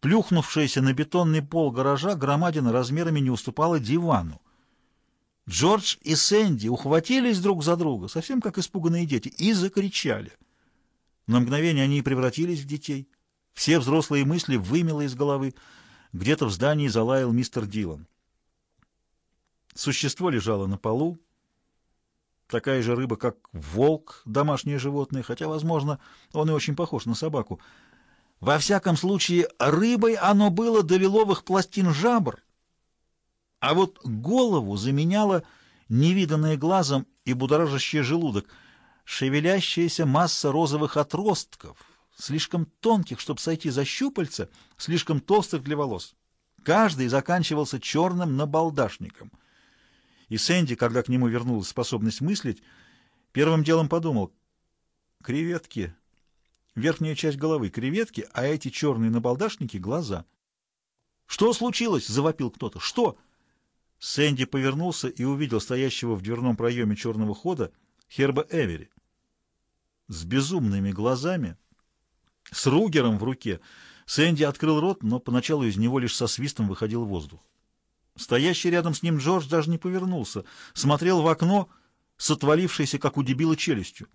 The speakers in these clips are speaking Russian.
Плюхнувшаяся на бетонный пол гаража громадина размерами не уступала дивану. Джордж и Сэнди ухватились друг за друга, совсем как испуганные дети, и закричали. На мгновение они превратились в детей. Все взрослые мысли вымело из головы. Где-то в здании залаял мистер Дилан. Существо лежало на полу. Такая же рыба, как волк, домашнее животное, хотя, возможно, он и очень похож на собаку. Во всяком случае, рыбой оно было до лиловых пластин жабр, а вот голову заменяла невиданное глазом и будоражащий желудок, шевелящаяся масса розовых отростков, слишком тонких, чтобы сойти за щупальца, слишком толстых для волос. Каждый заканчивался черным набалдашником — и Сэнди, когда к нему вернулась способность мыслить, первым делом подумал, креветки, верхняя часть головы креветки, а эти черные набалдашники — глаза. «Что случилось?» — завопил кто-то. «Что?» Сэнди повернулся и увидел стоящего в дверном проеме черного хода Херба Эвери. С безумными глазами, с ругером в руке, Сэнди открыл рот, но поначалу из него лишь со свистом выходил воздух. Стоящий рядом с ним Джордж даже не повернулся, смотрел в окно с отвалившейся, как у дебила, челюстью.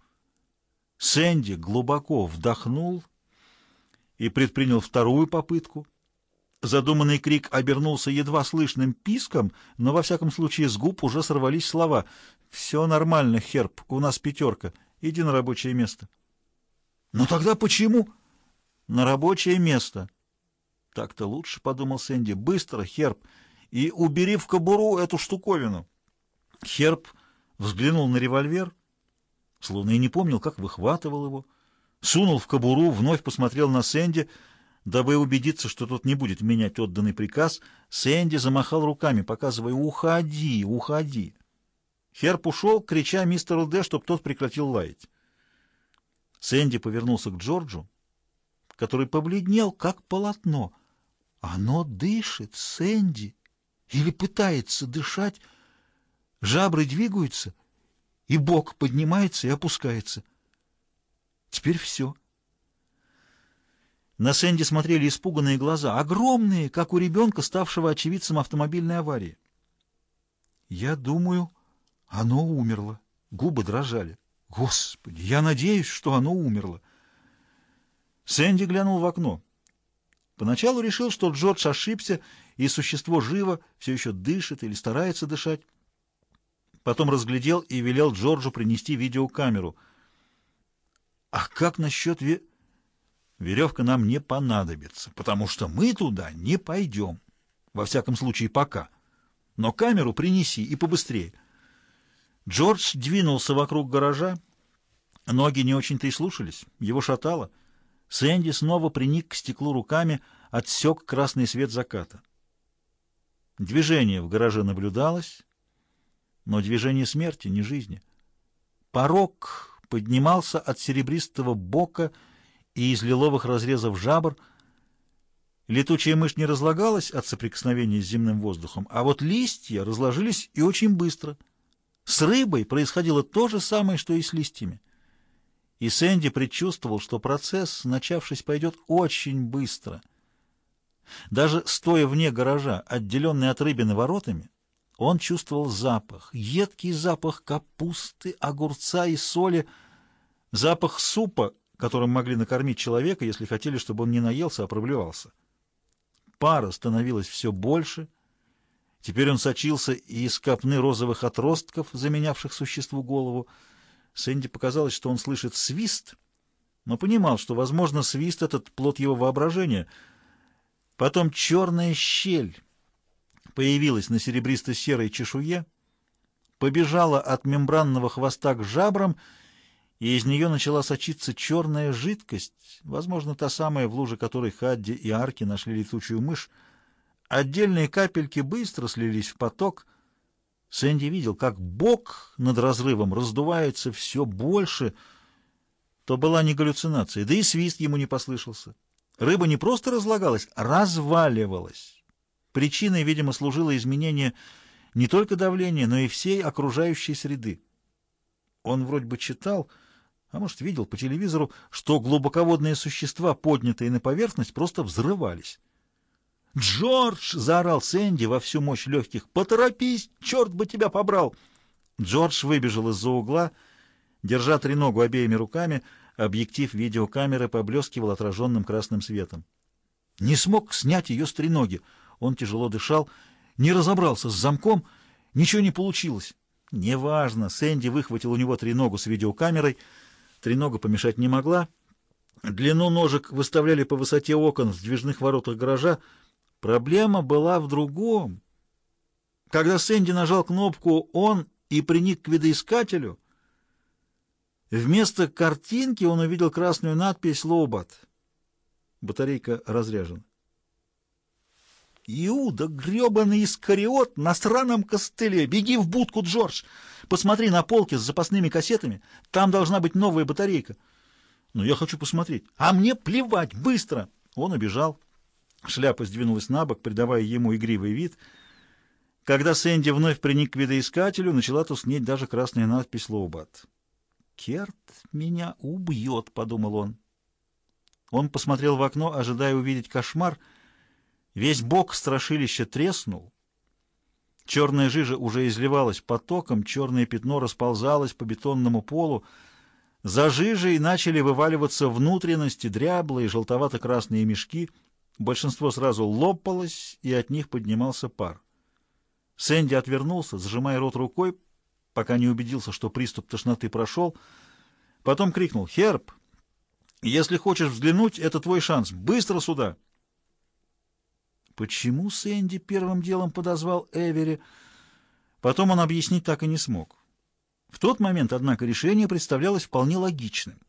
Сэнди глубоко вдохнул и предпринял вторую попытку. Задуманный крик обернулся едва слышным писком, но, во всяком случае, с губ уже сорвались слова. «Все нормально, Херб, у нас пятерка. Иди на рабочее место». «Но тогда почему?» «На рабочее место». «Так-то лучше», — подумал Сэнди. «Быстро, Херб» и убери в кобуру эту штуковину. Херб взглянул на револьвер, словно и не помнил, как выхватывал его, сунул в кобуру, вновь посмотрел на Сэнди, дабы убедиться, что тот не будет менять отданный приказ. Сэнди замахал руками, показывая «Уходи, уходи!». Херб ушел, крича мистеру Д, чтобы тот прекратил лаять. Сэнди повернулся к Джорджу, который побледнел, как полотно. «Оно дышит, Сэнди!» или пытается дышать, жабры двигаются, и бок поднимается и опускается. Теперь все. На Сэнди смотрели испуганные глаза, огромные, как у ребенка, ставшего очевидцем автомобильной аварии. Я думаю, оно умерло. Губы дрожали. Господи, я надеюсь, что оно умерло. Сэнди глянул в окно. Поначалу решил, что Джордж ошибся, и существо живо, все еще дышит или старается дышать. Потом разглядел и велел Джорджу принести видеокамеру. «А как насчет ве...» «Веревка нам не понадобится, потому что мы туда не пойдем. Во всяком случае, пока. Но камеру принеси и побыстрее». Джордж двинулся вокруг гаража. Ноги не очень-то и слушались. Его шатало — Сэнди снова приник к стеклу руками, отсек красный свет заката. Движение в гараже наблюдалось, но движение смерти, не жизни. Порог поднимался от серебристого бока и из лиловых разрезов жабр. Летучая мышь не разлагалась от соприкосновения с земным воздухом, а вот листья разложились и очень быстро. С рыбой происходило то же самое, что и с листьями и Сэнди предчувствовал, что процесс, начавшись, пойдет очень быстро. Даже стоя вне гаража, отделенный от рыбины воротами, он чувствовал запах, едкий запах капусты, огурца и соли, запах супа, которым могли накормить человека, если хотели, чтобы он не наелся, а проблевался. Пара становилась все больше. Теперь он сочился из копны розовых отростков, заменявших существу голову, Сэнди показалось, что он слышит свист, но понимал, что, возможно, свист — этот плод его воображения. Потом черная щель появилась на серебристо-серой чешуе, побежала от мембранного хвоста к жабрам, и из нее начала сочиться черная жидкость, возможно, та самая, в луже которой Хадди и Арки нашли летучую мышь. Отдельные капельки быстро слились в поток — Сэнди видел, как бок над разрывом раздувается все больше. То была не галлюцинация, да и свист ему не послышался. Рыба не просто разлагалась, а разваливалась. Причиной, видимо, служило изменение не только давления, но и всей окружающей среды. Он вроде бы читал, а может, видел по телевизору, что глубоководные существа, поднятые на поверхность, просто взрывались. «Джордж!» — заорал Сэнди во всю мощь легких. «Поторопись! Черт бы тебя побрал!» Джордж выбежал из-за угла, держа треногу обеими руками. Объектив видеокамеры поблескивал отраженным красным светом. Не смог снять ее с треноги. Он тяжело дышал, не разобрался с замком, ничего не получилось. Неважно, Сэнди выхватил у него треногу с видеокамерой. Тренога помешать не могла. Длину ножек выставляли по высоте окон в сдвижных воротах гаража. Проблема была в другом. Когда Сэнди нажал кнопку «Он» и приник к видоискателю, вместо картинки он увидел красную надпись «Лоубат». Батарейка разряжена. «Иуда, гребаный искариот на сраном костыле! Беги в будку, Джордж! Посмотри на полке с запасными кассетами. Там должна быть новая батарейка». «Но я хочу посмотреть». «А мне плевать! Быстро!» Он убежал. Шляпа сдвинулась на бок, придавая ему игривый вид. Когда Сэнди вновь приник к видоискателю, начала тускнеть даже красная надпись «Лоубат». «Керт меня убьет», — подумал он. Он посмотрел в окно, ожидая увидеть кошмар — Весь бок страшилища треснул. Черная жижа уже изливалась потоком, черное пятно расползалось по бетонному полу. За жижей начали вываливаться внутренности, дряблые, желтовато-красные мешки. Большинство сразу лопалось, и от них поднимался пар. Сэнди отвернулся, сжимая рот рукой, пока не убедился, что приступ тошноты прошел. Потом крикнул «Херб! Если хочешь взглянуть, это твой шанс. Быстро сюда!» Почему Сэнди первым делом подозвал Эвери? Потом он объяснить так и не смог. В тот момент, однако, решение представлялось вполне логичным.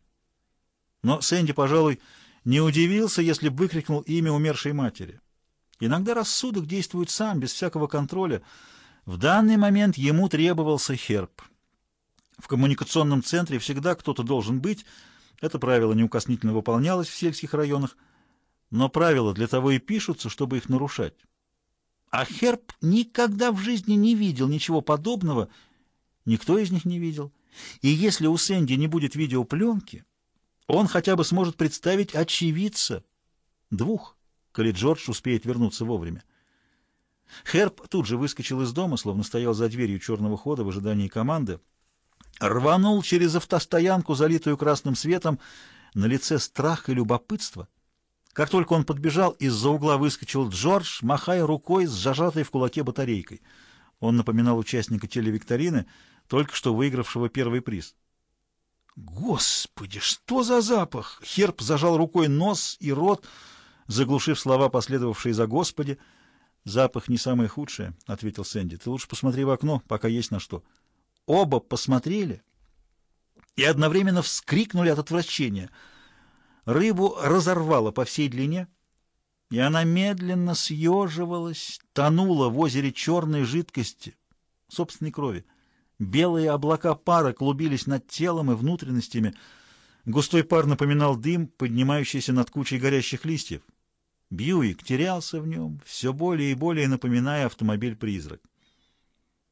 Но Сэнди, пожалуй, не удивился, если бы выкрикнул имя умершей матери. Иногда рассудок действует сам, без всякого контроля. В данный момент ему требовался Херб. В коммуникационном центре всегда кто-то должен быть. Это правило неукоснительно выполнялось в сельских районах но правила для того и пишутся, чтобы их нарушать. А Херб никогда в жизни не видел ничего подобного, никто из них не видел. И если у Сэнди не будет видеопленки, он хотя бы сможет представить очевидца. Двух, коли Джордж успеет вернуться вовремя. Херб тут же выскочил из дома, словно стоял за дверью черного хода в ожидании команды, рванул через автостоянку, залитую красным светом, на лице страх и любопытство — как только он подбежал, из-за угла выскочил Джордж, махая рукой с зажатой в кулаке батарейкой. Он напоминал участника телевикторины, только что выигравшего первый приз. «Господи, что за запах!» Херб зажал рукой нос и рот, заглушив слова, последовавшие за «Господи». «Запах не самое худшее», — ответил Сэнди. «Ты лучше посмотри в окно, пока есть на что». Оба посмотрели и одновременно вскрикнули от отвращения — Рыбу разорвало по всей длине, и она медленно съеживалась, тонула в озере черной жидкости, собственной крови. Белые облака пара клубились над телом и внутренностями. Густой пар напоминал дым, поднимающийся над кучей горящих листьев. Бьюик терялся в нем, все более и более напоминая автомобиль-призрак.